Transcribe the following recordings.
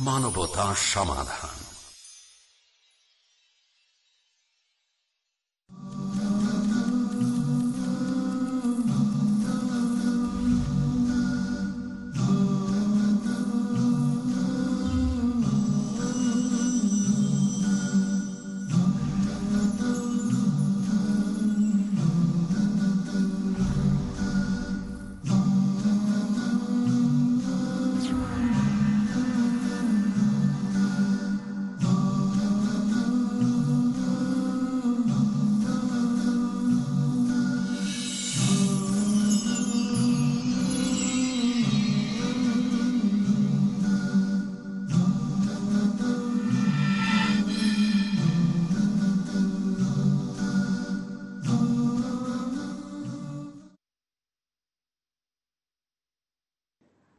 মানবতা সমাধান।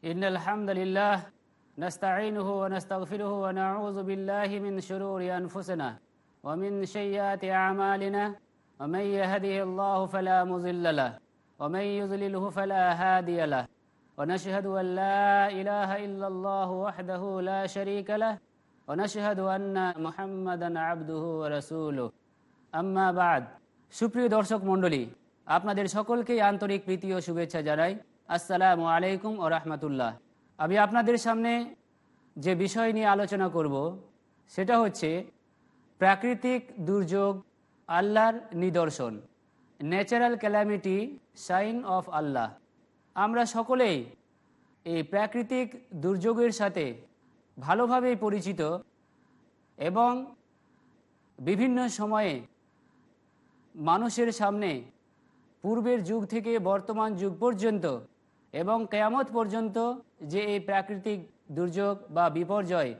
إن الحمد لله نستعينه ونستغفره ونعوذ بالله من شرور أنفسنا ومن سيئات أعمالنا ومن يهده الله فلا مضل له ومن يضلله فلا هادي له ونشهد أن لا إله إلا الله وحده لا شريك له ونشهد أن محمدا عبده ورسوله أما بعد সুপ্রিয় দর্শক মণ্ডলী আপনাদের সকলকেই আন্তরিক প্রীতি ও শুভেচ্ছা জানাই আসসালামু আলাইকুম ও রহমতুল্লাহ। আমি আপনাদের সামনে যে বিষয় নিয়ে আলোচনা করব, সেটা হচ্ছে প্রাকৃতিক দুর্যোগ, আল্লাহর নিদর্শন natural calamity sign of Allah আমরা সকলেই এই প্রাকৃতিক দুর্যোগের সাথে ভালোভাবেই পরিচিত এবং বিভিন্ন সময়ে মানুষের সামনে পূর্বের যুগ থেকে বর্তমান যুগ পর্যন্ত এবং কেয়ামত পর্যন্ত যে এই প্রাকৃতিক দুর্যোগ বা বিপর্যয়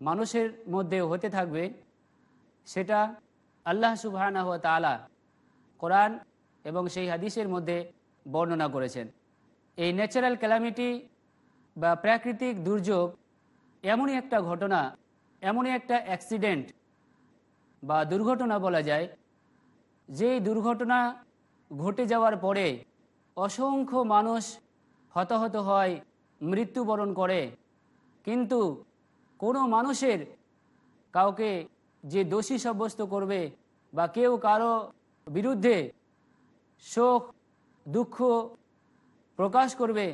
মানুষের মধ্যে হতে থাকবে, সেটা আল্লাহ সুবাহানা হুয়া তালা কোরআন এবং সেই হাদিসের মধ্যে বর্ণনা করেছেন। এই ন্যাচারাল ক্যালামিটি বা প্রাকৃতিক দুর্যোগ এমনই একটা ঘটনা, এমনই একটা অ্যাক্সিডেন্ট বা দুর্ঘটনা বলা যায় যে দুর্ঘটনা ঘটে যাওয়ার পরে অসংখ্য মানুষ হতাহত হয়, মৃত্যুবরণ করে। কিন্তু কোনো মানুষের কাউকে যে দোষী সাব্যস্ত করবে বা কেউ কারও বিরুদ্ধে শোক, দুঃখ প্রকাশ করবে,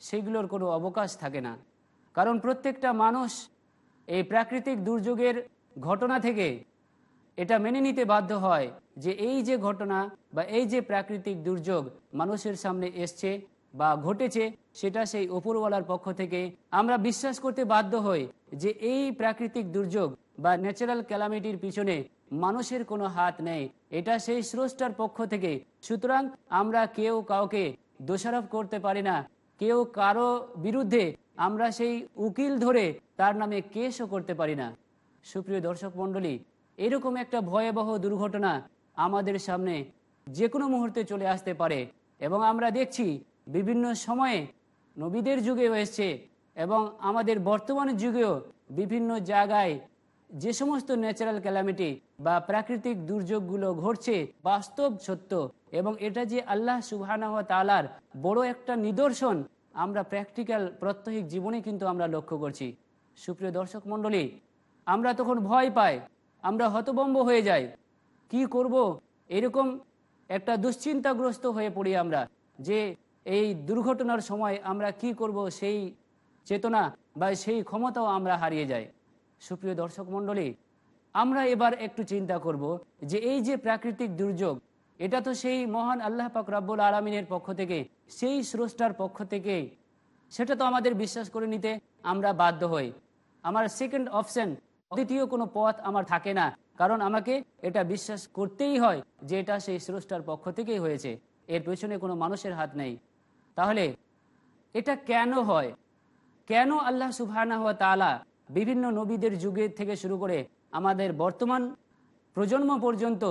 সেগুলোর কোনো অবকাশ থাকে না। কারণ প্রত্যেকটা মানুষ এই প্রাকৃতিক দুর্যোগের ঘটনা থেকে এটা মেনে নিতে বাধ্য হয়। যে এই যে ঘটনা বা এই যে প্রাকৃতিক দুর্যোগ মানুষের সামনে এসছে বা ঘটেছে, সেটা সেই ওপরওয়ালার পক্ষ থেকে আমরা বিশ্বাস করতে বাধ্য হই যে এই প্রাকৃতিক দুর্যোগ বা ন্যাচারাল ক্যালামিটির পিছনে মানুষের কোনো হাত নেই। এটা সেই স্রষ্টার পক্ষ থেকে। সুতরাং আমরা কেউ কাউকে দোষারোপ করতে পারি না। কেউ কারও বিরুদ্ধে আমরা সেই উকিল ধরে তার নামে কেসও করতে পারি না। সুপ্রিয় দর্শক মণ্ডলী, এরকম একটা ভয়াবহ দুর্ঘটনা আমাদের সামনে যে কোনো মুহূর্তে চলে আসতে পারে। এবং আমরা দেখছি বিভিন্ন সময়ে নবীদের যুগেও এসছে এবং আমাদের বর্তমান যুগেও বিভিন্ন জায়গায় যে সমস্ত ন্যাচারাল ক্যালামিটি বা প্রাকৃতিক দুর্যোগগুলো ঘটছে, বাস্তব সত্য এবং এটা যে আল্লাহ সুবাহানা তালার বড় একটা নিদর্শন, আমরা প্র্যাকটিক্যাল প্রত্যহিক জীবনে কিন্তু আমরা লক্ষ্য করছি। সুপ্রিয় দর্শক মণ্ডলী, আমরা তখন ভয় পাই, আমরা হতবম্ব হয়ে যাই। কি করব? এরকম একটা দুশ্চিন্তাগ্রস্ত হয়ে পড়ি আমরা যে এই দুর্ঘটনার সময় আমরা কি করব সেই চেতনা বা সেই ক্ষমতাও আমরা হারিয়ে যাই। সুপ্রিয় দর্শক মণ্ডলী, আমরা এবার একটু চিন্তা করব যে এই যে প্রাকৃতিক দুর্যোগ, এটা তো সেই মহান আল্লাহ পাক রাব্বুল আলমিনের পক্ষ থেকে, সেই স্রষ্টার পক্ষ থেকে, সেটা তো আমাদের বিশ্বাস করে নিতে আমরা বাধ্য হই। আমার সেকেন্ড অপশন দ্বিতীয় কোনো পথ আমার থাকে না। কারণ আমাকে এটা বিশ্বাস করতেই হয় যে এটা সেই স্রষ্টার পক্ষ থেকেই হয়েছে। এর পেছনে কোনো মানুষের হাত নেই। তাহলে এটা কেন হয়? কেন আল্লাহ সুবহানা হওয়া তালা বিভিন্ন নবীদের যুগের থেকে শুরু করে আমাদের বর্তমান প্রজন্ম পর্যন্ত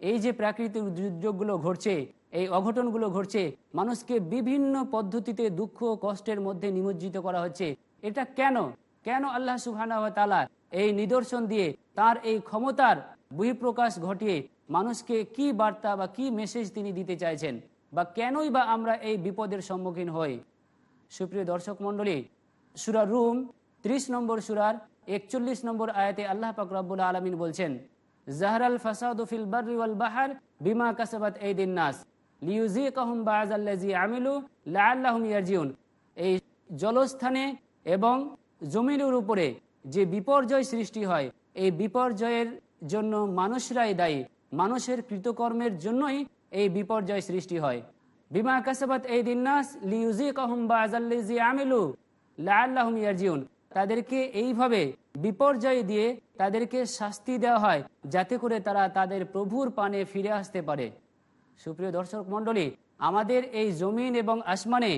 এই যে প্রাকৃতিক দুর্যোগগুলো ঘটছে, এই অঘটনগুলো ঘটছে, মানুষকে বিভিন্ন পদ্ধতিতে দুঃখ কষ্টের মধ্যে নিমজ্জিত করা হচ্ছে, এটা কেন? কেন আল্লাহ সুবহানা হওয়া তালা এই নিদর্শন দিয়ে তার এই ক্ষমতার বহিঃপ্রকাশ ঘটিয়ে মানুষকে কি বার্তা বা কি মেসেজ তিনি দিতে চাইছেন? বা কেনই বা আমরা এই বিপদের সম্মুখীন হই? সুপ্রিয় দর্শক মণ্ডলী, সুরা রুম ৩০ নম্বর সুরার একচল্লিশ নম্বর আয়াতে আল্লাহ পাক রব্বুল আলমিন বলছেন, জাহরাল ফাসাদ ফিল বাররি ওয়াল বাহার বিমা কাসাবাত এই দিন নাস। লিউজিকাহুম বাযাল্লাযী আমিলু লাআল্লাহুম ইয়ারজিউন। এই জলস্থানে এবং জমিনের উপরে যে বিপর্যয় সৃষ্টি হয়, এই বিপর্যয়ের জন্য মানুষরাই দায়ী। মানুষের কৃতকর্মের জন্যই এই বিপর্যয় সৃষ্টি হয়। বিমা কাসাবাত এই দিনাস বাযাল্লাযী আমিলু ইয়ারজিউন। তাদেরকে এইভাবে বিপর্যয় দিয়ে তাদেরকে শাস্তি দেওয়া হয়, যাতে করে তারা তাদের প্রভুর পানে ফিরে আসতে পারে। সুপ্রিয় দর্শক মণ্ডলী, আমাদের এই জমিন এবং আসমানে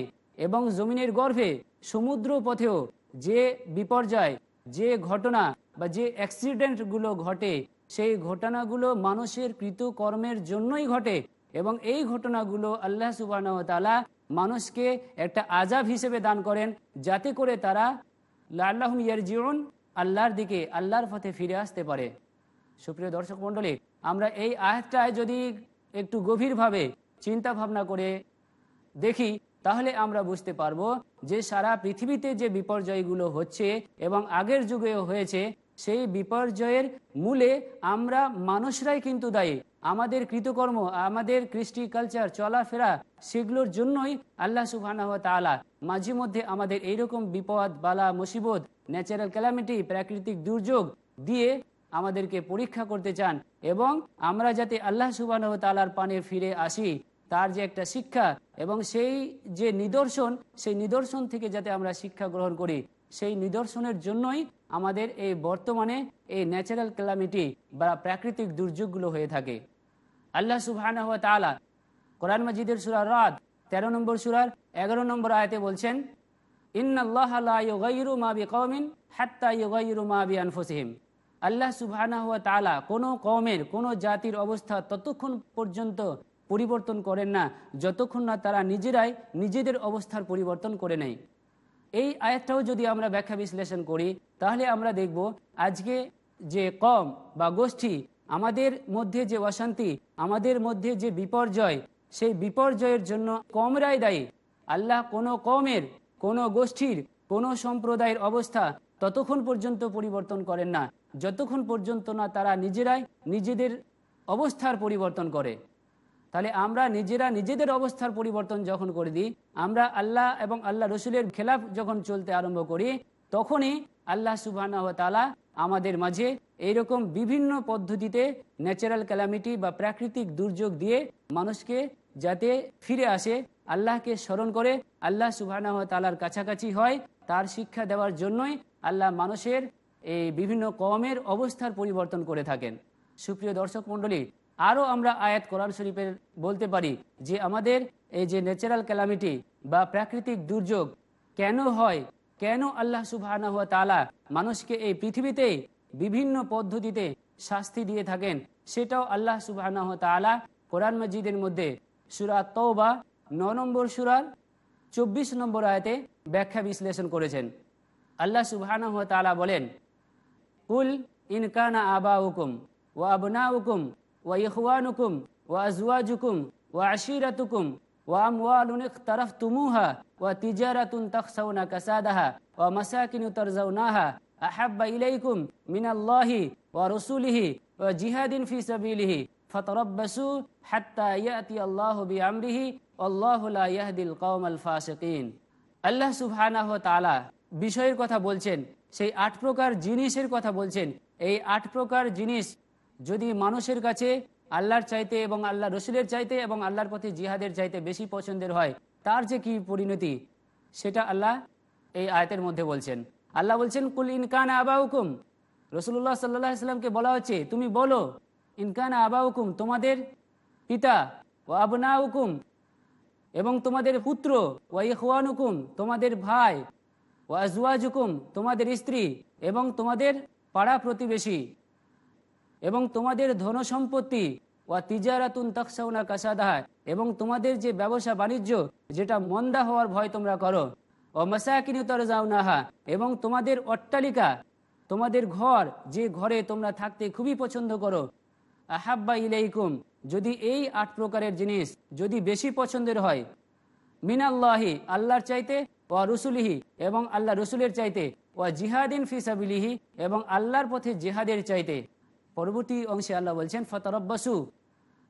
এবং জমিনের গর্ভে সমুদ্র পথেও যে বিপর্যয় যে ঘটনা বা যে অ্যাক্সিডেন্টগুলো ঘটে, সেই ঘটনাগুলো মানুষের কৃতকর্মের জন্যই ঘটে এবং এই ঘটনাগুলো আল্লাহ সুবাহ তালা মানুষকে একটা আজাব হিসেবে দান করেন যাতে করে তারা আল্লাহ জীবন আল্লাহর দিকে, আল্লাহর পথে ফিরে আসতে পারে। সুপ্রিয় দর্শক মণ্ডলী, আমরা এই আয়াতটায় যদি একটু গভীরভাবে চিন্তা ভাবনা করে দেখি তাহলে আমরা বুঝতে পারব যে সারা পৃথিবীতে যে বিপর্যয়গুলো হচ্ছে এবং আগের যুগেও হয়েছে, সেই বিপর্যয়ের মূলে আমরা মানুষরাই কিন্তু দায়ী। আমাদের কৃতকর্ম, আমাদের কৃষ্টি কালচার চলাফেরা, সেগুলোর জন্যই আল্লাহ সুবাহ তালা মাঝে মধ্যে আমাদের এইরকম বিপদ, বালা, মুসিবত ন্যাচারাল ক্যালামিটি প্রাকৃতিক দুর্যোগ দিয়ে আমাদেরকে পরীক্ষা করতে চান এবং আমরা যাতে আল্লাহ সুবাহ তালার পানে ফিরে আসি। তার যে একটা শিক্ষা এবং সেই যে নিদর্শন, সেই নিদর্শন থেকে যাতে আমরা শিক্ষা গ্রহণ করি, সেই নিদর্শনের জন্যই আমাদের এই বর্তমানে এই ন্যাচারাল ক্যালামিটি বা প্রাকৃতিক দুর্যোগগুলো হয়ে থাকে। আল্লাহ সুবাহ কোরআন মজিদের সুরার রাত তেরো নম্বর সুরার এগারো নম্বর আয়তে বলছেন আল্লাহ সুবাহ কোনো কমের কোনো জাতির অবস্থা ততক্ষণ পর্যন্ত পরিবর্তন করেন না, যতক্ষণ না তারা নিজেরাই নিজেদের অবস্থার পরিবর্তন করে নেয়। এই আয়াতটাও যদি আমরা ব্যাখ্যা বিশ্লেষণ করি, তাহলে আমরা দেখব আজকে যে কম বা গোষ্ঠী, আমাদের মধ্যে যে অশান্তি, আমাদের মধ্যে যে বিপর্যয়, সেই বিপর্যয়ের জন্য কমরাই দায়ী। আল্লাহ কোনো কমের, কোনো গোষ্ঠীর, কোনো সম্প্রদায়ের অবস্থা ততক্ষণ পর্যন্ত পরিবর্তন করেন না, যতক্ষণ পর্যন্ত না তারা নিজেরাই নিজেদের অবস্থার পরিবর্তন করে। তাহলে আমরা নিজেরা নিজেদের অবস্থার পরিবর্তন যখন করে দিই, আমরা আল্লাহ এবং আল্লাহ রসুলের খেলাফ যখন চলতে আরম্ভ করি, তখনই আল্লাহ সুবাহ তালা আমাদের মাঝে এইরকম বিভিন্ন পদ্ধতিতে ন্যাচারাল ক্যালামিটি বা প্রাকৃতিক দুর্যোগ দিয়ে মানুষকে যাতে ফিরে আসে, আল্লাহকে স্মরণ করে, আল্লাহ সুবাহ তালার কাছাকাছি হয়, তার শিক্ষা দেওয়ার জন্যই আল্লাহ মানুষের এই বিভিন্ন কমের অবস্থার পরিবর্তন করে থাকেন। সুপ্রিয় দর্শক মণ্ডলী আরও আমরা আয়াত কোরআন শরীফের বলতে পারি যে আমাদের এই যে ন্যাচারাল ক্যালামিটি বা প্রাকৃতিক দুর্যোগ কেন হয়, কেন আল্লাহ সুবাহ তালা মানুষকে এই পৃথিবীতে বিভিন্ন পদ্ধতিতে শাস্তি দিয়ে থাকেন, সেটাও আল্লাহ সুবাহ তালা কোরআন মসজিদের মধ্যে সুরা তৌবা ন নম্বর সুরার চব্বিশ নম্বর আয়তে ব্যাখ্যা বিশ্লেষণ করেছেন। আল্লাহ সুবাহ তালা বলেন, কুল ইনকানা আবা হুকুম ও আবনা হুকুম وإخوانكم وأزواجكم وعشيرتكم وأموال اقترفتموها وتجارة تخشون كسادها ومساكن ترزوناها أحب إليكم من الله ورسوله وجهاد في سبيله فتربصوا حتى يأتي الله بأمره والله لا يهدي القوم الفاسقين আল্লাহ সুবহানাহ তাআলা বিষয়ের কথা বলছেন সেই আট প্রকার জিনিসের কথা বলছেন এই আট প্রকার জিনিস যদি মানুষের কাছে আল্লাহর চাইতে এবং আল্লাহ রসুলের চাইতে এবং আল্লাহর পথে জিহাদের চাইতে বেশি পছন্দের হয়, তার যে কি পরিণতি? সেটা আল্লাহ এই আয়তের মধ্যে বলছেন। আল্লাহ বলছেন, কুল ইনকান আবা হুকুম রসুল্লাহ সাল্লাহ ইসলামকে বলা হচ্ছে, তুমি বলো ইনকান আবা হুকুম তোমাদের পিতা ও আবনা হুকুম এবং তোমাদের পুত্র ও ইহওয়ান হুকুম তোমাদের ভাই ও আজওয়াজ হুকুম তোমাদের স্ত্রী এবং তোমাদের পাড়া প্রতিবেশী। এবং তোমাদের ধনসম্পত্তি ও তিজারাতুন তকসাউনা কাসাদাহা এবং তোমাদের যে ব্যবসা বাণিজ্য, যেটা মন্দা হওয়ার ভয় তোমরা করো। ও মাসাকিনী তরজাউনাহা, এবং তোমাদের অট্টালিকা, তোমাদের ঘর, যে ঘরে তোমরা থাকতে খুবই পছন্দ করো। আহাব্বা ইলাইকুম, যদি এই আট প্রকারের জিনিস যদি বেশি পছন্দের হয়। মিনাল্লাহি, আল্লাহর চাইতে ও রসুলিহি, এবং আল্লাহ রসুলের চাইতে ও জিহাদিন ফিসাবিলিহি এবং আল্লাহর পথে জিহাদের চাইতে। পরবর্তী অংশে আল্লাহ বলছেন, ফতরব্বাসু,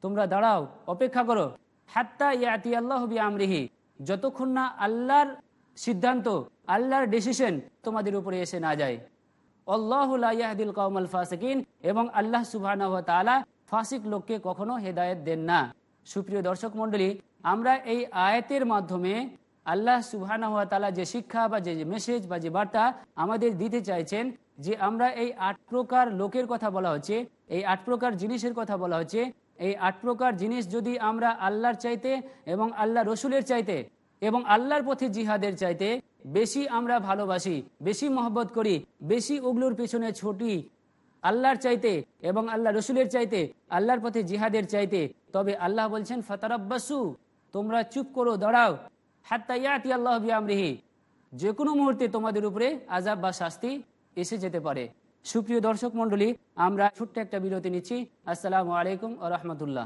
তোমরা দাঁড়াও, অপেক্ষা করো। হাত্তা ইয়াতি আল্লাহ আমরিহি যতক্ষণ না আল্লাহর সিদ্ধান্ত, আল্লাহর ডিসিশন তোমাদের উপরে এসে না যায়। কৌমল এবং আল্লাহ সুবাহ ফাসিক লোককে কখনো হেদায়ত দেন না। সুপ্রিয় দর্শক আমরা এই আয়াতের মাধ্যমে আল্লাহ সুবাহ তালা যে শিক্ষা বা যে মেসেজ বা যে বার্তা আমাদের দিতে চাইছেন যে আমরা এই আট প্রকার লোকের কথা বলা হচ্ছে, এই আট প্রকার জিনিসের কথা বলা হচ্ছে, এই আট প্রকার জিনিস যদি আমরা আল্লাহর চাইতে এবং আল্লাহ রসুলের চাইতে এবং আল্লাহর পথে জিহাদের চাইতে বেশি আমরা ভালোবাসি, বেশি মহব্বত করি, বেশি ওগুলোর পেছনে ছুটি আল্লাহর চাইতে এবং আল্লাহ রসুলের চাইতে, আল্লাহর পথে জিহাদের চাইতে, তবে আল্লাহ বলছেন, ফতারাব্বাসু, তোমরা চুপ করো, দাঁড়াও। হাত্তাইয়াতি আল্লাহ বিআমরিহি যে কোনো মুহূর্তে তোমাদের উপরে আজাব বা শাস্তি এসে যেতে পারে। সুপ্রিয় দর্শক মন্ডলী আমরা ছোট্ট একটা বিরতি নিচ্ছি। আসসালামু আলাইকুম আ রহমতুল্লাহ।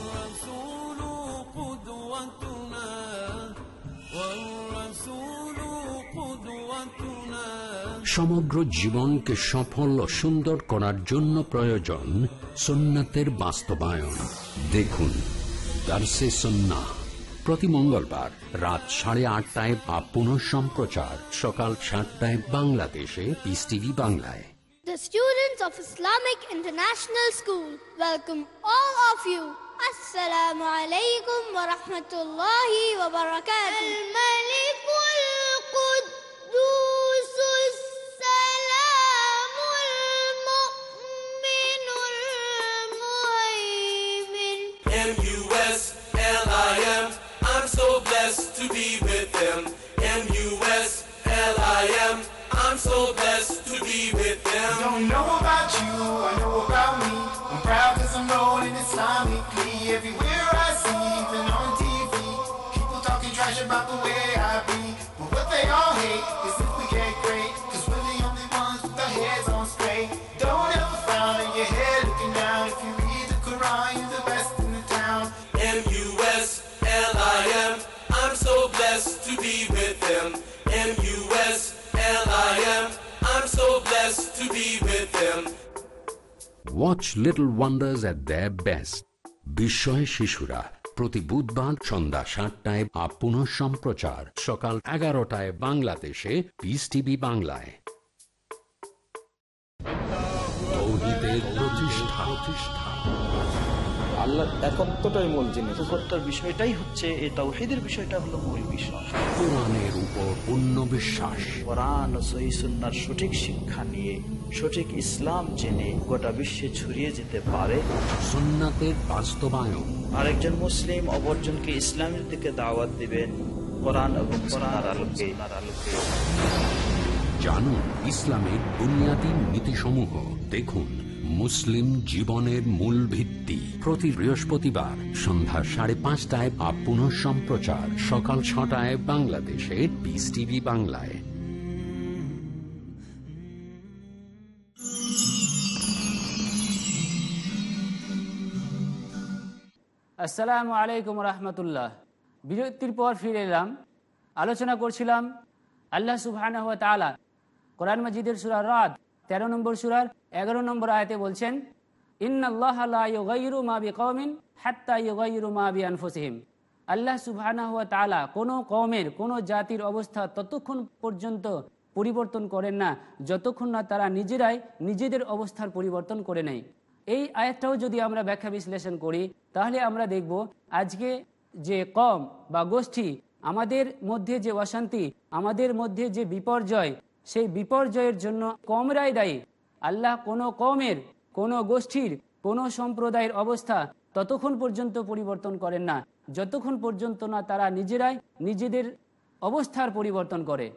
সমগ্র জীবনকে সফল ও সুন্দর করার জন্য প্রয়োজন সুন্নাতের বাস্তবায়ন দেখুন দার্সে সন্না প্রতি মঙ্গলবার রাত সাড়ে আটটায় বা পুনঃ সম্প্রচার সকাল সাতটায় বাংলাদেশে পিস টিভি বাংলায় The students of Islamic International School welcome all of you. Assalamu alaikum wa rahmatullahi wa barakatuh. To be with him. M-U-S-L-I-M. I'm so blessed to be with him. Don't know about you, I know about me. I'm proud cause I'm rolling Islamically. Everywhere watch little wonders at the best বিস্ময় শিশুরা। প্রতি বুধবার সন্ধ্যা সাতটায় আপন পুনঃ সম্প্রচার। সকাল এগারোটায় বাংলাদেশে। পিস টিভি বাংলায়। প্রতিষ্ঠা। আল্লাহ একত্বটাই মূল জিনিস। বিষয়টাই হচ্ছে এই তাওহিদের বিষয়টা হলো মূল বিষয়। কোরআনের উপর পূর্ণ বিশ্বাস। কোরআন ও সহিসুন্নার সঠিক শিক্ষা নিয়ে সঠিক ইসলাম জেনে গোটা বিশ্বে ছড়িয়ে যেতে পারে। সুন্নাতের বাস্তবায়ন। আরেকজন মুসলিম অপরজনকে ইসলামের দিকে দাওয়াত দিবেন কোরআন এবং কোরআন আলোকে আলোকে। জানুন ইসলামের বুনিয়াদী নীতিসমূহ। দেখুন মুসলিম জীবনের মূল ভিত্তি। প্রতি বৃহস্পতিবার সন্ধ্যা সাড়ে পাঁচটায় বা পুনঃ সম্প্রচার সকাল ছটায় বাংলাদেশে পিস টিভি বাংলায়। আসসালামু আলাইকুম রহমতুল্লাহ। বিরতির পর ফিরে এলাম। আলোচনা করছিলাম আল্লাহ সুবাহ কোরআন মজিদের সুরার রাত তেরো নম্বর সুরার এগারো নম্বর আয়তে বলছেন আল্লাহ সুবাহ তালা কোনো কমের কোনো জাতির অবস্থা ততক্ষণ পর্যন্ত পরিবর্তন করেন না, যতক্ষণ না তারা নিজেরাই নিজেদের অবস্থার পরিবর্তন করে নেয়। এই আয়াতটাও যদি আমরা ব্যাখ্যা বিশ্লেষণ করি, তাহলে আমরা দেখব আজকে যে কম বা গোষ্ঠী, আমাদের মধ্যে যে অশান্তি, আমাদের মধ্যে যে বিপর্যয় সেই বিপর্যয়ের জন্য কমরাই দায়ী। আল্লাহ কোনো কমের কোনো গোষ্ঠীর, কোনো সম্প্রদায়ের অবস্থা ততক্ষণ পর্যন্ত পরিবর্তন করেন না। যতক্ষণ পর্যন্ত না তারা নিজেরাই নিজেদের অবস্থার পরিবর্তন করে।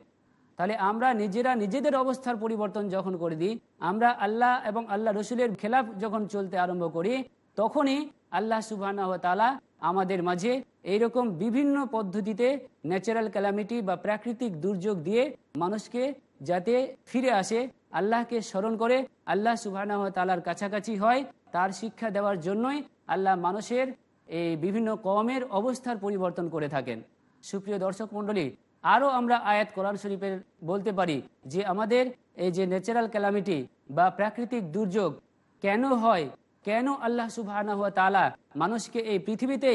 তাহলে আমরা নিজেরা নিজেদের অবস্থার পরিবর্তন যখন করে দিই, আমরা আল্লাহ এবং আল্লাহ রসুলের খেলাফ যখন চলতে আরম্ভ করি, তখনই আল্লাহ সুবাহ তালা আমাদের মাঝে এইরকম বিভিন্ন পদ্ধতিতে ন্যাচারাল ক্যালামিটি বা প্রাকৃতিক দুর্যোগ দিয়ে মানুষকে যাতে ফিরে আসে, আল্লাহকে স্মরণ করে, আল্লাহ সুবাহ তালার কাছাকাছি হয়, তার শিক্ষা দেওয়ার জন্যই আল্লাহ মানুষের এই বিভিন্ন কমের অবস্থার পরিবর্তন করে থাকেন। সুপ্রিয় দর্শক মণ্ডলী, আরও আমরা আয়াত কোরআন শরীফের বলতে পারি যে আমাদের এই যে ন্যাচারাল ক্যালামিটি বা প্রাকৃতিক দুর্যোগ কেন হয়, কেন আল্লাহ সুবাহ তালা মানুষকে এই পৃথিবীতে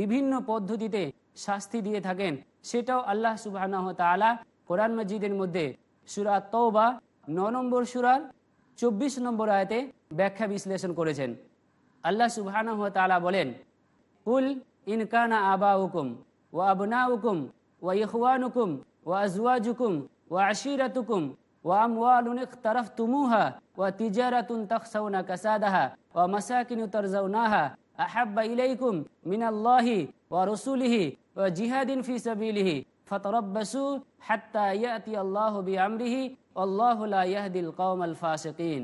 বিভিন্ন পদ্ধতিতে শাস্তি দিয়ে থাকেন, সেটাও আল্লাহ সুবাহ তালা কোরআন মসজিদের মধ্যে সুরা তৌবা ন নম্বর সুরার চব্বিশ নম্বর আয়তে ব্যাখ্যা বিশ্লেষণ করেছেন। আল্লাহ সুবাহ তালা বলেন, কুল ইনকানা আবা হুকুম ও আবনা হুকুম ও ইহওয়ানুকুম ও আজওয়াজুকুম ও আশিরাতুকুম ও আমওয়ালুন ইখতারাফতুমুহা ও তিজারাতুন তাখসাউনা কাসাদাহা ও মাসাকিনু তারজাউনাহা আহাব্বা ইলাইকুম মিনাল্লাহি ওয়া রাসূলিহি ফাতারাব্বাসু হাত্তা ইয়াতি আল্লাহু বিআমরিহি, আল্লাহু লা ইয়াহদিল কওমাল ফাসিকিন।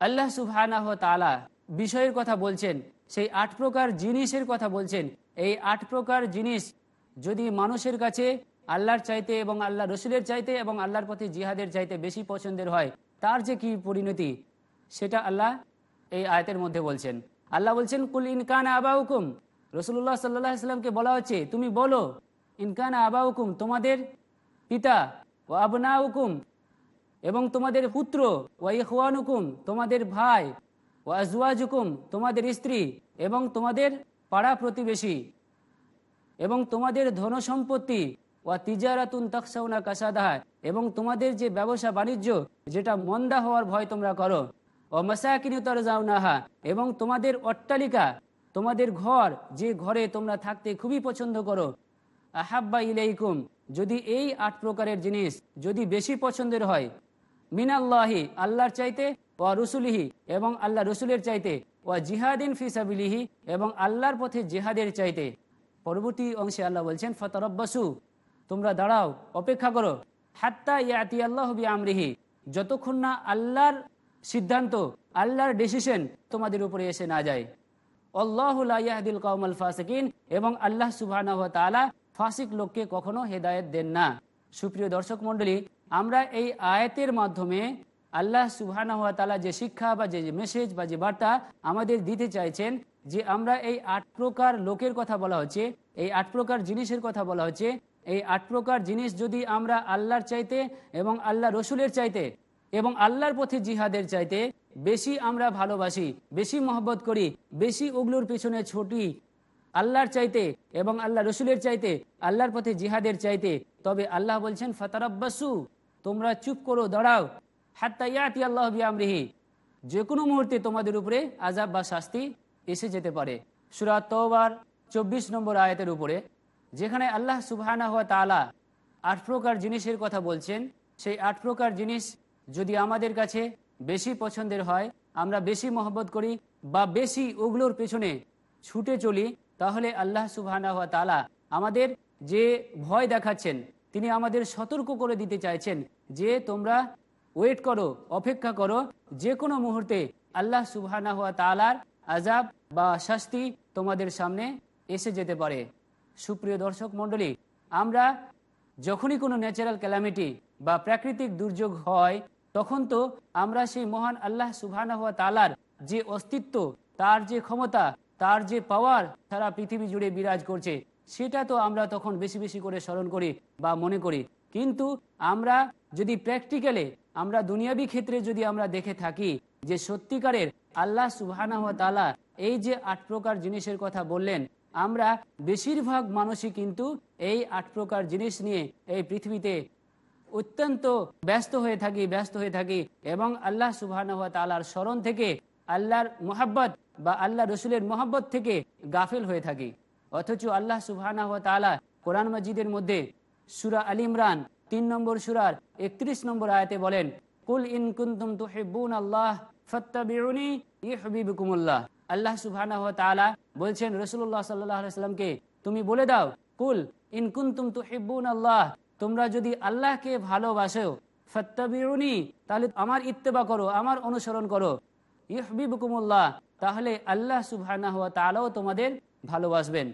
আল্লাহ সুবহানাহু ওয়া বিষয়ের কথা বলছেন, সেই আট প্রকার জিনিসের কথা বলছেন। এই আট প্রকার জিনিস যদি মানুষের কাছে আল্লাহর চাইতে এবং আল্লাহ রসুলের চাইতে এবং আল্লাহর পথে জিহাদের চাইতে বেশি পছন্দের হয়, তার যে কি পরিণতি, সেটা আল্লাহ এই আয়তের মধ্যে বলছেন। আল্লাহ বলছেন, কুল ইনকান আবা হুকুম রসুল্লাহ সাল্লাহ ইসলামকে বলা হচ্ছে, তুমি বলো ইনকান আবা হুকুম তোমাদের পিতা ও আবনা হুকুম এবং তোমাদের পুত্র ও ইহওয়ান হুকুম তোমাদের ভাই ও আজওয়াজ হুকুম তোমাদের স্ত্রী এবং তোমাদের পাড়া প্রতিবেশী এবং তোমাদের ধন সম্পত্তি ও তিজারাতুন তকসাউনা কাসাদাহা এবং তোমাদের যে ব্যবসা বাণিজ্য, যেটা মন্দা হওয়ার ভয় তোমরা করো। ও মাসাকিনী তরজাউনাহা এবং তোমাদের অট্টালিকা, তোমাদের ঘর, যে ঘরে তোমরা থাকতে খুবই পছন্দ করো। আহাব্বা ইলাইকুম, যদি এই আট প্রকারের জিনিস যদি বেশি পছন্দের হয়, মিনাল্লাহি, আল্লাহর চাইতে ও রসুলিহি, এবং আল্লাহ রসুলের চাইতে ও জিহাদিন ফিসাবিলিহি এবং আল্লাহর পথে জিহাদের চাইতে। পরবর্তী অংশে আল্লাহ বলছেন, ফতরব্বাসু, তোমরা দাঁড়াও, অপেক্ষা করো। হাত্তা ইয়াতি আল্লাহ বি আমরিহি যতক্ষণ না আল্লাহর সিদ্ধান্ত, আল্লাহর ডিসিশন তোমাদের উপরে এসে না যায়। আল্লাহুল কৌমল ফাসিকিন, এবং আল্লাহ সুবাহ ফাসিক লোককে কখনো হেদায়ত দেন না। সুপ্রিয় দর্শক মণ্ডলী, আমরা এই আয়াতের মাধ্যমে আল্লাহ সুবাহ যে শিক্ষা বা যে মেসেজ বা যে বার্তা আমাদের দিতে চাইছেন, যে আমরা এই আট প্রকার লোকের কথা বলা হচ্ছে, এই আট প্রকার জিনিসের কথা বলা হচ্ছে, এই আট প্রকার জিনিস যদি আমরা আল্লাহর চাইতে এবং আল্লাহ রসুলের চাইতে এবং আল্লাহর পথে জিহাদের চাইতে বেশি আমরা ভালোবাসি, বেশি মহব্বত করি, বেশি ওগুলোর পিছনে ছুটি আল্লাহর চাইতে এবং আল্লাহ রসুলের চাইতে, আল্লাহর পথে জিহাদের চাইতে। তবে আল্লাহ বলছেন, ফতারাব্বাসু, তোমরা চুপ করো, দাঁড়াও। হাত্তাইয়াতি আল্লাহ বিআমরিহি যে কোনো মুহূর্তে তোমাদের উপরে আজাব বা শাস্তি এসে যেতে পারে। সুরাত তওবার চব্বিশ নম্বর আয়াতের উপরে, যেখানে আল্লাহ সুবহানা হওয়া তালা আট প্রকার জিনিসের কথা বলছেন। সেই আট প্রকার জিনিস যদি আমাদের কাছে বেশি পছন্দের হয়, আমরা বেশি মহব্বত করি বা বেশি ওগুলোর পেছনে ছুটে চলি তাহলে আল্লাহ সুবহানা হওয়া তালা আমাদের যে ভয় দেখাচ্ছেন, তিনি আমাদের সতর্ক করে দিতে চাইছেন যে তোমরা ওয়েট করো, অপেক্ষা করো, যে কোনো মুহূর্তে আল্লাহ সুবহানা হওয়া তালার আজাব বা শাস্তি তোমাদের সামনে এসে যেতে পারে। সুপ্রিয় দর্শক মণ্ডলী, আমরা যখনই কোনো ন্যাচারাল ক্যালামিটি বা প্রাকৃতিক দুর্যোগ হয়, তখন তো আমরা সেই মহান আল্লাহ হওয়া তালার যে অস্তিত্ব, তার যে ক্ষমতা তার যে পাওয়ার সারা পৃথিবী জুড়ে বিরাজ করছে, সেটা তো আমরা তখন বেশি বেশি করে স্মরণ করি বা মনে করি। কিন্তু আমরা যদি প্র্যাকটিক্যালে আমরা দুনিয়াবি ক্ষেত্রে যদি আমরা দেখে থাকি যে সত্যিকারের আল্লাহ সুবহানাহু ওয়া তাআলা এই যে আট প্রকার জিনিসের কথা বললেন, আমরা বেশিরভাগ মানুষই কিন্তু এই আট প্রকার জিনিস নিয়ে এই পৃথিবীতে অত্যন্ত ব্যস্ত হয়ে থাকি, ব্যস্ত হয়ে থাকি এবং আল্লাহ সুবাহ তালার স্মরণ থেকে আল্লাহর মোহাব্বত বা আল্লাহ রসুলের মোহাব্বত থেকে গাফিল হয়ে থাকি। অথচ আল্লাহ সুবাহ কোরআন মজিদের মধ্যে সুরা আল ইমরান তিন নম্বর সুরার একত্রিশ নম্বর আয়াতে বলেন, কুল ইন কুন্তুম আল্লাহ ফত্তাবিউনি ইহবিবুকুমুল্লাহ আল্লাহ তাআলা বলছেন সাল্লাল্লাহু সাল্লামকে তুমি বলে দাও, কুল ইন কুনতুম তুহিব্বুন আল্লাহ তোমরা যদি আল্লাহকে ভালোবাসো, ফত্তাবিউনি, তাহলে আমার ইত্তেবা করো, আমার অনুসরণ করো। ইহবিবুকুমুল্লাহ তাহলে আল্লাহ সুবহানাহু ওয়া তাআলাও তোমাদের ভালোবাসবেন।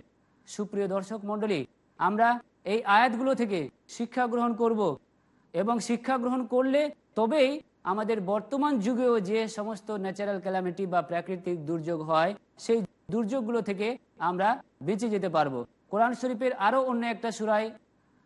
সুপ্রিয় দর্শক মণ্ডলী, আমরা এই আয়াতগুলো থেকে শিক্ষা গ্রহণ করব এবং শিক্ষা গ্রহণ করলে তবেই আমাদের বর্তমান যুগেও যে সমস্ত ন্যাচারাল ক্যালামিটি বা প্রাকৃতিক দুর্যোগ হয়, সেই দুর্যোগগুলো থেকে আমরা বেঁচে যেতে পারব। কোরআন শরীফের আরও অন্য একটা সুরায়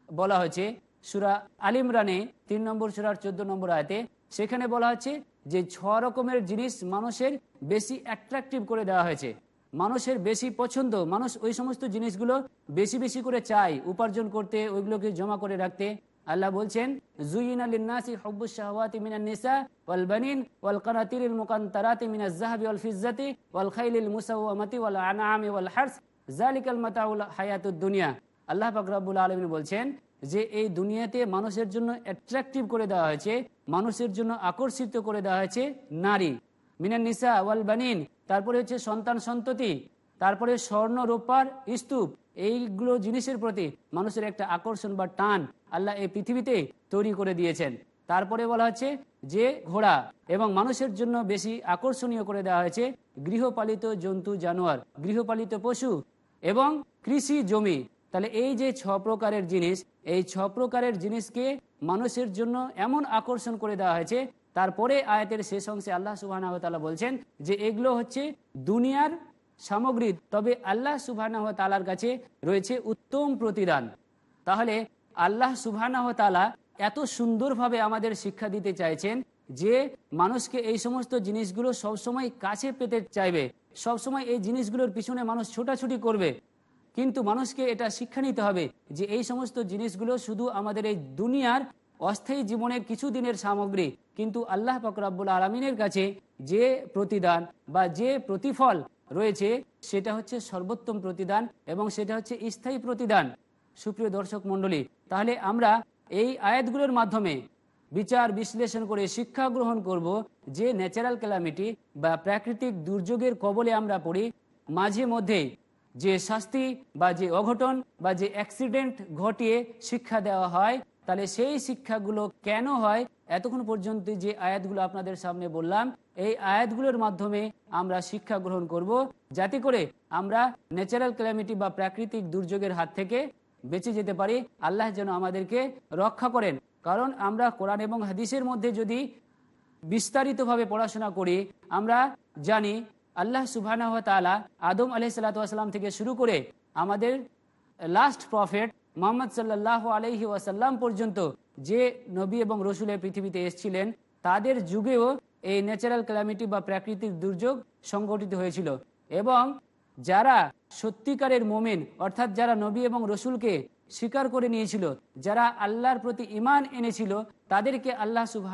বলা হয়েছে, সুরা আলিমরানে তিন নম্বর সুরার চোদ্দ নম্বর আয়তে, সেখানে বলা হচ্ছে যে ছ রকমের জিনিস মানুষের বেশি অ্যাট্রাকটিভ করে দেওয়া হয়েছে। মানুষের বেশি পছন্দ, মানুষ ওই সমস্ত জিনিসগুলো বেশি বেশি করে চায় উপার্জন করতে, ওইগুলোকে জমা করে রাখতে। আল্লাহ বলছেন জুইন আলিন্নাসি হব্বুস শাহওয়াতি মিনান নিসা ওয়াল বানিন ওয়াল কানাতিরিল মুকান্তারাতি মিনাজ যাহাবি ওয়াল ফিজ্জাতি ওয়াল খাইলিল মুসাওয়ামাতি ওয়াল আনআমি ওয়াল হারস। জালিকাল মাতাউল হায়াতুদ দুনিয়া। আল্লাহ পাক রব্বুল আলামিন বলছেন যে এই দুনিয়াতে মানুষের জন্য অ্যাট্রাকটিভ করে দেওয়া হয়েছে, মানুষের জন্য আকর্ষিত করে দেওয়া হয়েছে নারী। মিনান নিসা ওয়াল বানিন, তারপরে হচ্ছে সন্তান সন্ততি, তারপরে স্বর্ণ, রূপার স্তূপ, এইগুলো জিনিসের প্রতি মানুষের একটা আকর্ষণ বা টান আল্লাহ এই পৃথিবীতে তৈরি করে দিয়েছেন। তারপরে বলা হচ্ছে যে ঘোড়া, এবং মানুষের জন্য বেশি আকর্ষণীয় করে দেওয়া হয়েছে গৃহপালিত জন্তু, জানোয়ার, গৃহপালিত পশু, এবং কৃষি জমি। তাহলে এই যে ছ প্রকারের জিনিস, এই ছ প্রকারের জিনিসকে মানুষের জন্য এমন আকর্ষণ করে দেওয়া হয়েছে, তারপরে আয়াতের শেষ অংশে আল্লাহ সুবাহ বলছেন যে এগুলো হচ্ছে দুনিয়ার সামগ্রী, তবে আল্লাহ সুবাহ তালার কাছে রয়েছে উত্তম প্রতিদান। তাহলে আল্লাহ সুবাহ তালা এত সুন্দরভাবে আমাদের শিক্ষা দিতে চাইছেন যে মানুষকে এই সমস্ত জিনিসগুলো সবসময় কাছে পেতে চাইবে, সবসময় এই জিনিসগুলোর পিছনে মানুষ ছোটাছুটি করবে। কিন্তু মানুষকে এটা শিক্ষা নিতে হবে যে এই সমস্ত জিনিসগুলো শুধু আমাদের এই দুনিয়ার অস্থায়ী জীবনের কিছু দিনের সামগ্রী, কিন্তু আল্লাহ ফকরাবুল আলমিনের কাছে যে প্রতিদান বা যে প্রতিফল রয়েছে, সেটা হচ্ছে সর্বোত্তম প্রতিদান এবং সেটা হচ্ছে স্থায়ী প্রতিদান। সুপ্রিয় দর্শক মণ্ডলী, তাহলে আমরা এই আয়াতগুলোর মাধ্যমে বিচার বিশ্লেষণ করে শিক্ষা গ্রহণ করব যে ন্যাচারাল ক্যালামিটি বা প্রাকৃতিক দুর্যোগের কবলে আমরা পড়ি, মাঝে মধ্যে যে শাস্তি বা যে অঘটন বা যে অ্যাক্সিডেন্ট ঘটিয়ে শিক্ষা দেওয়া হয়, তাহলে সেই শিক্ষাগুলো কেন হয়? এতক্ষণ পর্যন্ত যে আয়াতগুলো আপনাদের সামনে বললাম, এই আয়াতগুলোর মাধ্যমে আমরা শিক্ষা গ্রহণ করব। যাতে করে আমরা ন্যাচারাল ক্যালামিটি বা প্রাকৃতিক দুর্যোগের হাত থেকে বেঁচে যেতে পারি। আল্লাহ যেন আমাদেরকে রক্ষা করেন। কারণ আমরা কোরআন এবং হাদিসের মধ্যে যদি বিস্তারিতভাবে পড়াশোনা করি, আমরা জানি আল্লাহ সুবাহ আদম আলহ সাল্লাতাম থেকে শুরু করে আমাদের লাস্ট প্রফেট মোহাম্মদ সাল্লাহ আলহি ওয়াসাল্লাম পর্যন্ত যে নবী এবং রসুলের পৃথিবীতে এসেছিলেন, তাদের যুগেও এই ন্যাচারাল ক্যালামিটি বা প্রাকৃতিক দুর্যোগ সংঘটিত হয়েছিল। এবং যারা সত্যিকারের মোমেন, অর্থাৎ যারা নবী এবং রসুলকে স্বীকার করে নিয়েছিল, যারা আল্লাহর প্রতি ইমান এনেছিল, তাদেরকে আল্লাহ সুবাহ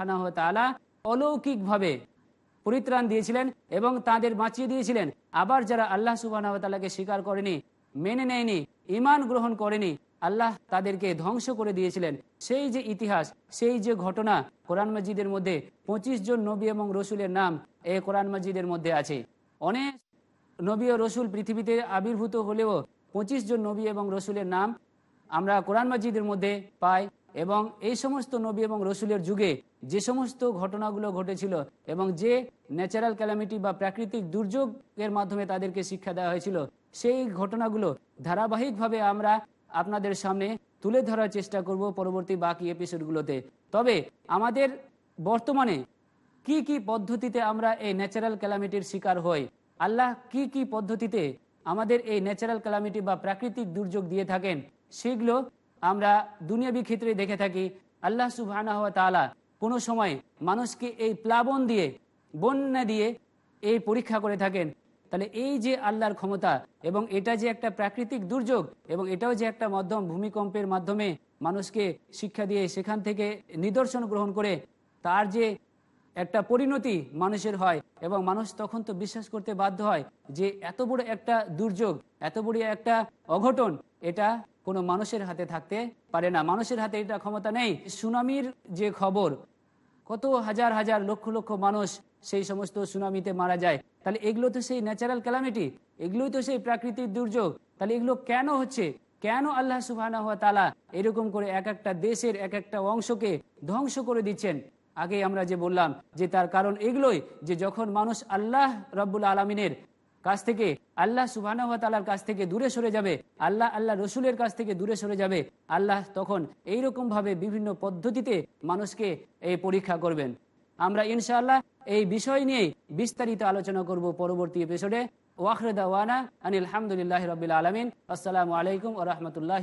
অলৌকিকভাবে পরিত্রাণ দিয়েছিলেন এবং তাদের বাঁচিয়ে দিয়েছিলেন। আবার যারা আল্লাহ সুবাহ তালাকে স্বীকার করেনি, মেনে নেয়নি ইমান গ্রহণ করেনি, আল্লাহ তাদেরকে ধ্বংস করে দিয়েছিলেন। সেই যে ইতিহাস, সেই যে ঘটনা কোরআন মসজিদের মধ্যে পঁচিশ জন নবী এবং রসুলের নাম এই কোরআন মসজিদের মধ্যে আছে। অনেক নবী ও রসুল পৃথিবীতে আবির্ভূত হলেও পঁচিশ জন নবী এবং রসুলের নাম আমরা কোরআন মসজিদের মধ্যে পাই। এবং এই সমস্ত নবী এবং রসুলের যুগে যে সমস্ত ঘটনাগুলো ঘটেছিল এবং যে ন্যাচারাল ক্যালামিটি বা প্রাকৃতিক দুর্যোগের মাধ্যমে তাদেরকে শিক্ষা দেওয়া হয়েছিল, সেই ঘটনাগুলো ধারাবাহিকভাবে আমরা আপনাদের সামনে তুলে ধরার চেষ্টা করব পরবর্তী বাকি এপিসোডগুলোতে তবে আমাদের বর্তমানে কি কি পদ্ধতিতে আমরা এই ন্যাচারাল ক্যালামিটির শিকার হই? আল্লাহ কি কি পদ্ধতিতে আমাদের এই ন্যাচারাল ক্যালামিটি বা প্রাকৃতিক দুর্যোগ দিয়ে থাকেন? সেগুলো আমরা দুনিয়াবি ক্ষেত্রে দেখে থাকি, আল্লাহ সুবাহ কোনো সময় মানুষকে এই প্লাবন দিয়ে, বন্যা দিয়ে এই পরীক্ষা করে থাকেন। তাহলে এই যে আল্লাহর ক্ষমতা এবং এটা যে একটা প্রাকৃতিক দুর্যোগ এবং এটাও যে একটা মাধ্যম ভূমিকম্পের মাধ্যমে মানুষকে শিক্ষা দিয়ে সেখান থেকে নিদর্শন গ্রহণ করে, তার যে একটা পরিণতি মানুষের হয় এবং মানুষ তখন তো বিশ্বাস করতে বাধ্য হয় যে এত বড় একটা দুর্যোগ, এত বড় একটা অঘটন, এটা কোনো মানুষের হাতে থাকতে পারে না। মানুষের হাতে এটা ক্ষমতা নেই। সুনামির যে খবর, কত হাজার হাজার লক্ষ লক্ষ মানুষ সেই সমস্ত সুনামিতে মারা যায়। তাহলে এগুলো তো সেই ন্যাচারাল ক্যালামিটি এগুলোই তো সেই প্রাকৃতিক দুর্যোগ। তাহলে এগুলো কেন হচ্ছে? কেন আল্লাহ সুবাহ তালা এরকম করে এক একটা দেশের এক একটা অংশকে ধ্বংস করে দিচ্ছেন? আগে আমরা যে বললাম যে তার কারণ এগুলোই যে যখন মানুষ আল্লাহ রব্বুল আলমিনের কাছ থেকে, আল্লাহ সুবাহ তালার কাছ থেকে দূরে সরে যাবে, আল্লাহ আল্লাহ রসুলের কাছ থেকে দূরে সরে যাবে, আল্লাহ তখন এইরকম ভাবে বিভিন্ন পদ্ধতিতে মানুষকে এই পরীক্ষা করবেন। আমরা ইনশাআল্লাহ এই বিষয় নিয়ে বিস্তারিত আলোচনা করব পরবর্তী এপিসোডে ওয়াখরদা ওয়ানা আনিল হামদুলিল্লাহ রবিল আলমিন। আসসালামু আলাইকুম ও রহমতুল্লাহ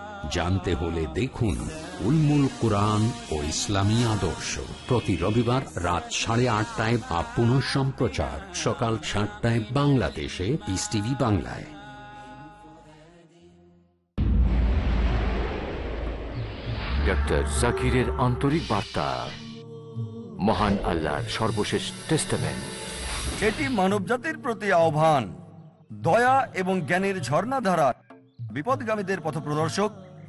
জানতে হলে দেখুন উলমুল কোরআন ও ইসলামী আদর্শ। প্রতি রবিবার রাত সাড়ে আটটায় বা পুনঃ সম্প্রচার সকাল সাতটায় বাংলাদেশে পিস টিভি বাংলায়। ডক্টর জাকিরের আন্তরিক বার্তা। মহান আল্লাহর সর্বশেষ টেস্টামেন্ট এটি মানবজাতির প্রতি আহ্বান। দয়া এবং জ্ঞানের ঝর্ণাধারা বিপদগামীদের পথপ্রদর্শক